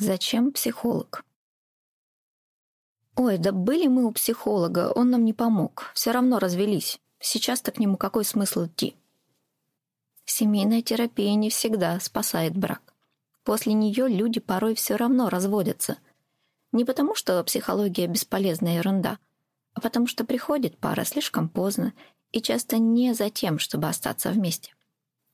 Зачем психолог? Ой, да были мы у психолога, он нам не помог. Все равно развелись. Сейчас-то к нему какой смысл идти? Семейная терапия не всегда спасает брак. После нее люди порой все равно разводятся. Не потому, что психология бесполезная ерунда, а потому что приходит пара слишком поздно и часто не за тем, чтобы остаться вместе.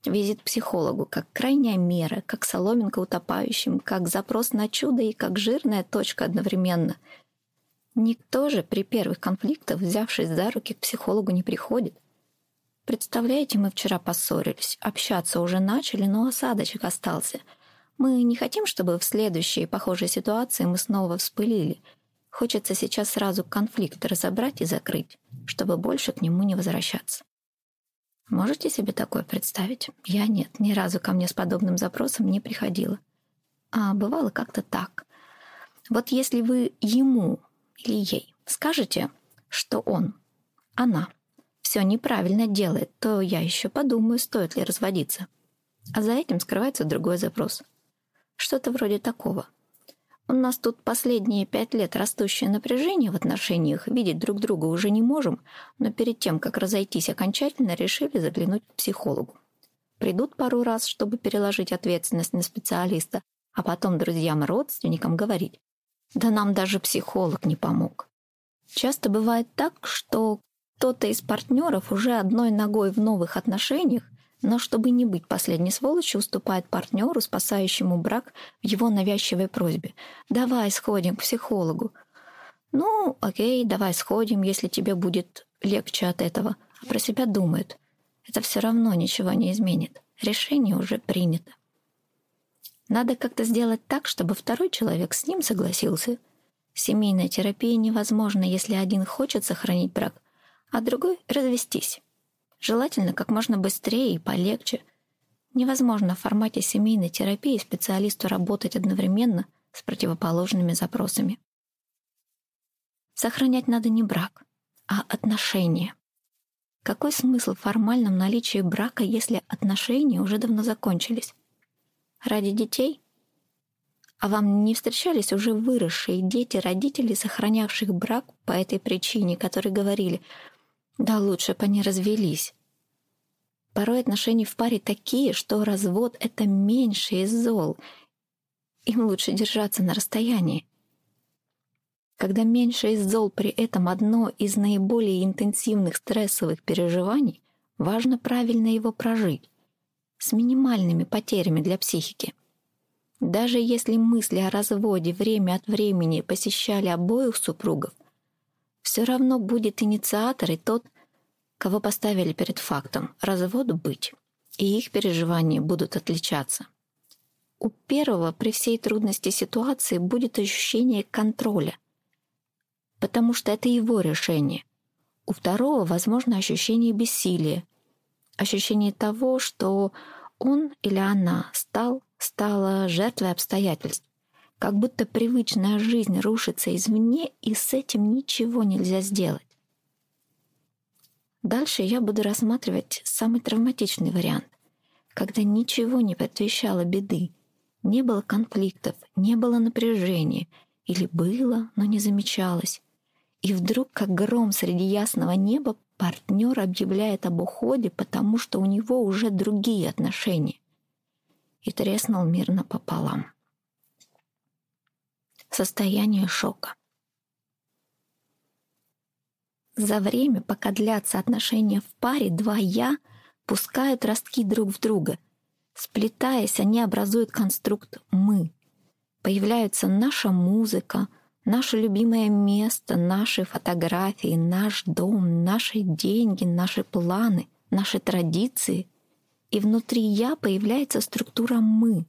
Визит к психологу как крайняя мера, как соломинка утопающим, как запрос на чудо и как жирная точка одновременно. Никто же при первых конфликтах, взявшись за руки, к психологу не приходит. Представляете, мы вчера поссорились, общаться уже начали, но осадочек остался. Мы не хотим, чтобы в следующей похожей ситуации мы снова вспылили. Хочется сейчас сразу конфликт разобрать и закрыть, чтобы больше к нему не возвращаться. Можете себе такое представить? Я нет, ни разу ко мне с подобным запросом не приходила. А бывало как-то так. Вот если вы ему или ей скажете, что он, она, все неправильно делает, то я еще подумаю, стоит ли разводиться. А за этим скрывается другой запрос. Что-то вроде такого. У нас тут последние пять лет растущее напряжение в отношениях, видеть друг друга уже не можем, но перед тем, как разойтись окончательно, решили заглянуть к психологу. Придут пару раз, чтобы переложить ответственность на специалиста, а потом друзьям и родственникам говорить. Да нам даже психолог не помог. Часто бывает так, что кто-то из партнеров уже одной ногой в новых отношениях но чтобы не быть последней сволочью, уступает партнеру, спасающему брак в его навязчивой просьбе. «Давай сходим к психологу». «Ну, окей, давай сходим, если тебе будет легче от этого». А про себя думает. Это все равно ничего не изменит. Решение уже принято. Надо как-то сделать так, чтобы второй человек с ним согласился. Семейная терапия невозможна, если один хочет сохранить брак, а другой — развестись. Желательно как можно быстрее и полегче. Невозможно в формате семейной терапии специалисту работать одновременно с противоположными запросами. Сохранять надо не брак, а отношения. Какой смысл в формальном наличии брака, если отношения уже давно закончились? Ради детей? А вам не встречались уже выросшие дети родителей, сохранявших брак по этой причине, которые говорили – да лучше бы они развелись. Порой отношения в паре такие, что развод — это меньше из зол. Им лучше держаться на расстоянии. Когда меньше из зол при этом одно из наиболее интенсивных стрессовых переживаний, важно правильно его прожить, с минимальными потерями для психики. Даже если мысли о разводе время от времени посещали обоих супругов, все равно будет инициатор и тот, кого поставили перед фактом разводу быть, и их переживания будут отличаться. У первого при всей трудности ситуации будет ощущение контроля, потому что это его решение. У второго, возможно, ощущение бессилия, ощущение того, что он или она стал, стала жертвой обстоятельств как будто привычная жизнь рушится извне, и с этим ничего нельзя сделать. Дальше я буду рассматривать самый травматичный вариант, когда ничего не предвещало беды, не было конфликтов, не было напряжения, или было, но не замечалось. И вдруг, как гром среди ясного неба, партнер объявляет об уходе, потому что у него уже другие отношения. И треснул мирно пополам состояние шока. За время, пока длятся отношения в паре, два «я» пускают ростки друг в друга. Сплетаясь, они образуют конструкт «мы». Появляются наша музыка, наше любимое место, наши фотографии, наш дом, наши деньги, наши планы, наши традиции. И внутри «я» появляется структура «мы»,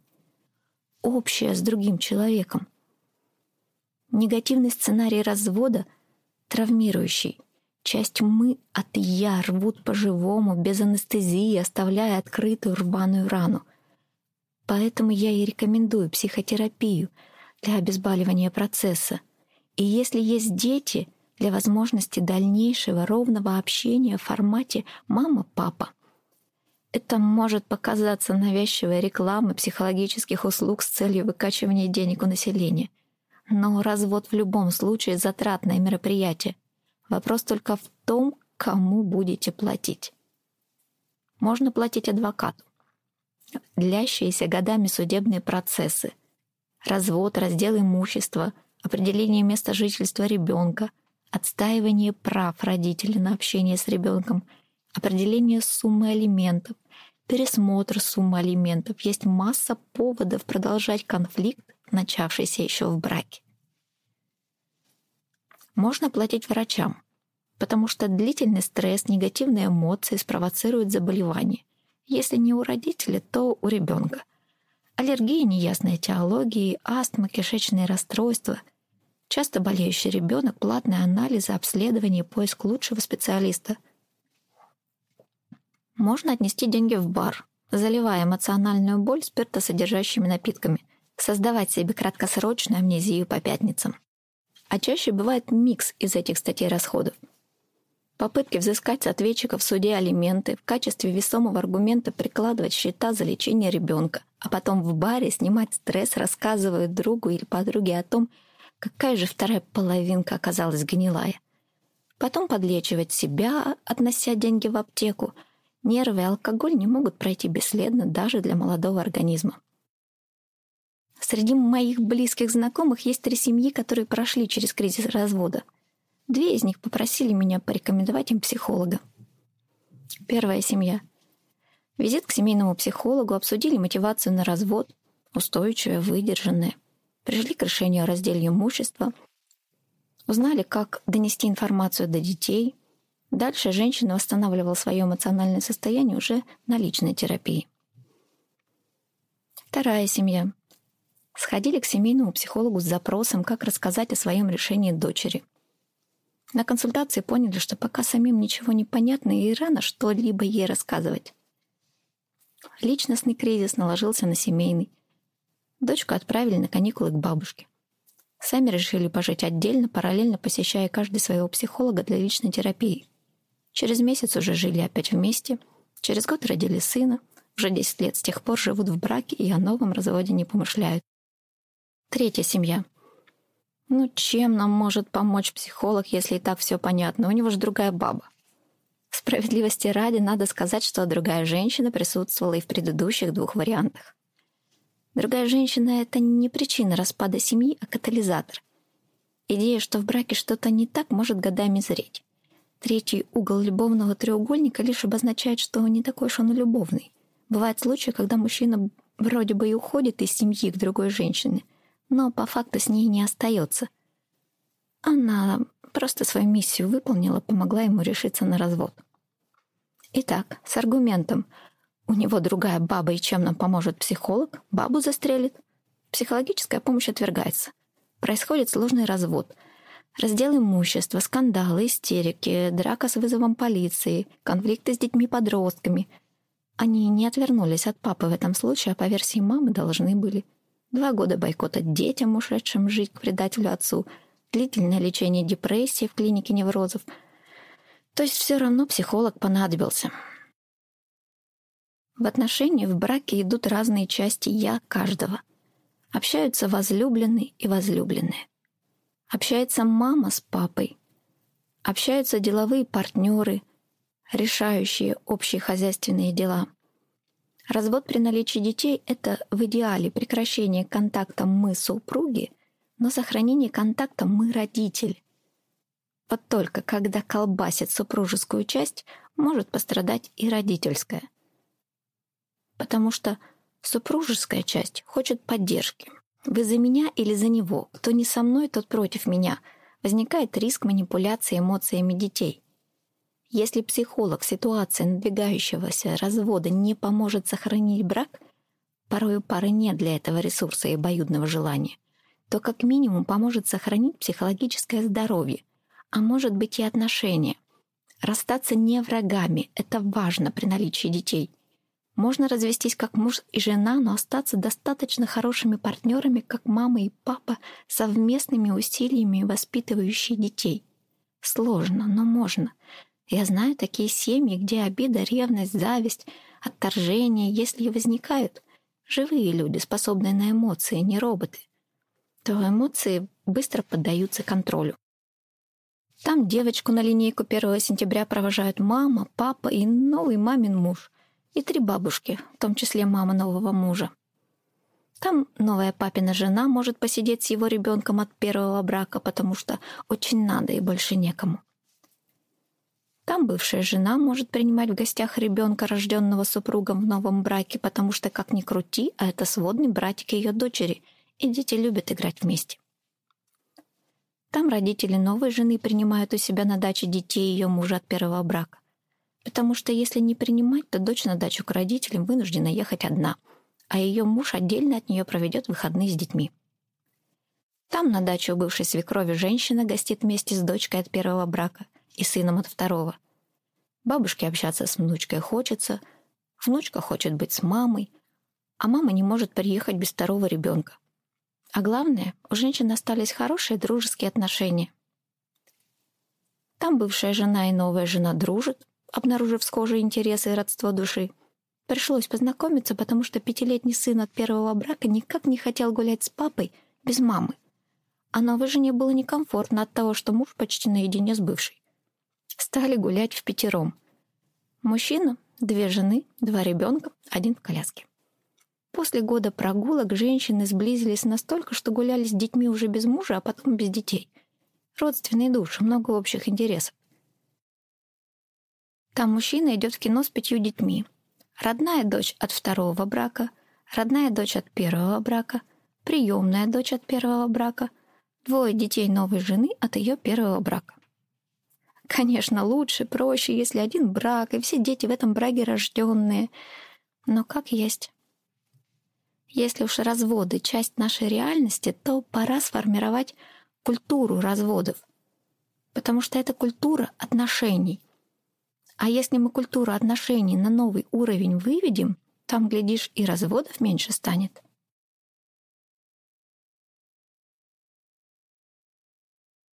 общая с другим человеком. Негативный сценарий развода — травмирующий. Часть «мы» от «я» рвут по-живому, без анестезии, оставляя открытую рваную рану. Поэтому я и рекомендую психотерапию для обезболивания процесса. И если есть дети, для возможности дальнейшего ровного общения в формате «мама-папа». Это может показаться навязчивой рекламой психологических услуг с целью выкачивания денег у населения. Но развод в любом случае затратное мероприятие. Вопрос только в том, кому будете платить. Можно платить адвокату. Длящиеся годами судебные процессы. Развод, раздел имущества, определение места жительства ребенка, отстаивание прав родителей на общение с ребенком, определение суммы алиментов, пересмотр суммы алиментов. Есть масса поводов продолжать конфликт, начавшийся еще в браке. Можно платить врачам, потому что длительный стресс, негативные эмоции спровоцируют заболевания. Если не у родителя, то у ребенка. Аллергии, неясные теологии, астма, кишечные расстройства. Часто болеющий ребенок, платные анализы, обследование, поиск лучшего специалиста – можно отнести деньги в бар, заливая эмоциональную боль спиртосодержащими напитками, создавать себе краткосрочную амнезию по пятницам. А чаще бывает микс из этих статей расходов. Попытки взыскать с ответчиков в суде алименты в качестве весомого аргумента прикладывать счета за лечение ребенка, а потом в баре снимать стресс, рассказывая другу или подруге о том, какая же вторая половинка оказалась гнилая. Потом подлечивать себя, относя деньги в аптеку – Нервы и алкоголь не могут пройти бесследно даже для молодого организма. Среди моих близких знакомых есть три семьи, которые прошли через кризис развода. Две из них попросили меня порекомендовать им психолога. Первая семья. Визит к семейному психологу, обсудили мотивацию на развод, устойчивая, выдержанная. Пришли к решению о разделе имущества. Узнали, как донести информацию до детей – Дальше женщина восстанавливала свое эмоциональное состояние уже на личной терапии. Вторая семья. Сходили к семейному психологу с запросом, как рассказать о своем решении дочери. На консультации поняли, что пока самим ничего не понятно и рано что-либо ей рассказывать. Личностный кризис наложился на семейный. Дочку отправили на каникулы к бабушке. Сами решили пожить отдельно, параллельно посещая каждый своего психолога для личной терапии – Через месяц уже жили опять вместе. Через год родили сына. Уже 10 лет с тех пор живут в браке и о новом разводе не помышляют. Третья семья. Ну, чем нам может помочь психолог, если и так все понятно? У него же другая баба. Справедливости ради надо сказать, что другая женщина присутствовала и в предыдущих двух вариантах. Другая женщина — это не причина распада семьи, а катализатор. Идея, что в браке что-то не так, может годами зреть. Третий угол любовного треугольника лишь обозначает, что не такой уж он и любовный. Бывают случаи, когда мужчина вроде бы и уходит из семьи к другой женщине, но по факту с ней не остается. Она просто свою миссию выполнила, помогла ему решиться на развод. Итак, с аргументом «у него другая баба, и чем нам поможет психолог?» бабу застрелит. Психологическая помощь отвергается. Происходит сложный развод – Раздел имущества, скандалы, истерики, драка с вызовом полиции, конфликты с детьми-подростками. Они не отвернулись от папы в этом случае, а по версии мамы должны были. Два года бойкота детям, ушедшим жить к предателю отцу, длительное лечение депрессии в клинике неврозов. То есть все равно психолог понадобился. В отношении в браке идут разные части «я» каждого. Общаются возлюбленный и возлюбленные. Общается мама с папой. Общаются деловые партнеры, решающие общие хозяйственные дела. Развод при наличии детей — это в идеале прекращение контакта «мы» супруги, но сохранение контакта «мы» родитель. Вот только когда колбасит супружескую часть, может пострадать и родительская. Потому что супружеская часть хочет поддержки, вы за меня или за него? Кто не со мной, тот против меня. Возникает риск манипуляции эмоциями детей. Если психолог ситуации надвигающегося развода не поможет сохранить брак, порой у пары нет для этого ресурса и обоюдного желания, то как минимум поможет сохранить психологическое здоровье, а может быть и отношения. Расстаться не врагами – это важно при наличии детей – можно развестись как муж и жена, но остаться достаточно хорошими партнерами, как мама и папа, совместными усилиями воспитывающие детей. Сложно, но можно. Я знаю такие семьи, где обида, ревность, зависть, отторжения, если и возникают, живые люди, способные на эмоции, не роботы, то эмоции быстро поддаются контролю. Там девочку на линейку 1 сентября провожают мама, папа и новый мамин муж, и три бабушки, в том числе мама нового мужа. Там новая папина жена может посидеть с его ребенком от первого брака, потому что очень надо и больше некому. Там бывшая жена может принимать в гостях ребенка, рожденного супругом в новом браке, потому что, как ни крути, а это сводный братик ее дочери, и дети любят играть вместе. Там родители новой жены принимают у себя на даче детей ее мужа от первого брака. Потому что если не принимать, то дочь на дачу к родителям вынуждена ехать одна, а ее муж отдельно от нее проведет выходные с детьми. Там на даче у бывшей свекрови женщина гостит вместе с дочкой от первого брака и сыном от второго. Бабушке общаться с внучкой хочется, внучка хочет быть с мамой, а мама не может приехать без второго ребенка. А главное, у женщин остались хорошие дружеские отношения. Там бывшая жена и новая жена дружат, обнаружив схожие интересы и родство души. Пришлось познакомиться, потому что пятилетний сын от первого брака никак не хотел гулять с папой без мамы. А новой жене было некомфортно от того, что муж почти наедине с бывшей. Стали гулять в пятером. Мужчина, две жены, два ребенка, один в коляске. После года прогулок женщины сблизились настолько, что гуляли с детьми уже без мужа, а потом без детей. Родственные души, много общих интересов. Там мужчина идет в кино с пятью детьми. Родная дочь от второго брака, родная дочь от первого брака, приемная дочь от первого брака, двое детей новой жены от ее первого брака. Конечно, лучше, проще, если один брак, и все дети в этом браке рожденные. Но как есть. Если уж разводы — часть нашей реальности, то пора сформировать культуру разводов. Потому что это культура отношений. А если мы культуру отношений на новый уровень выведем, там, глядишь, и разводов меньше станет.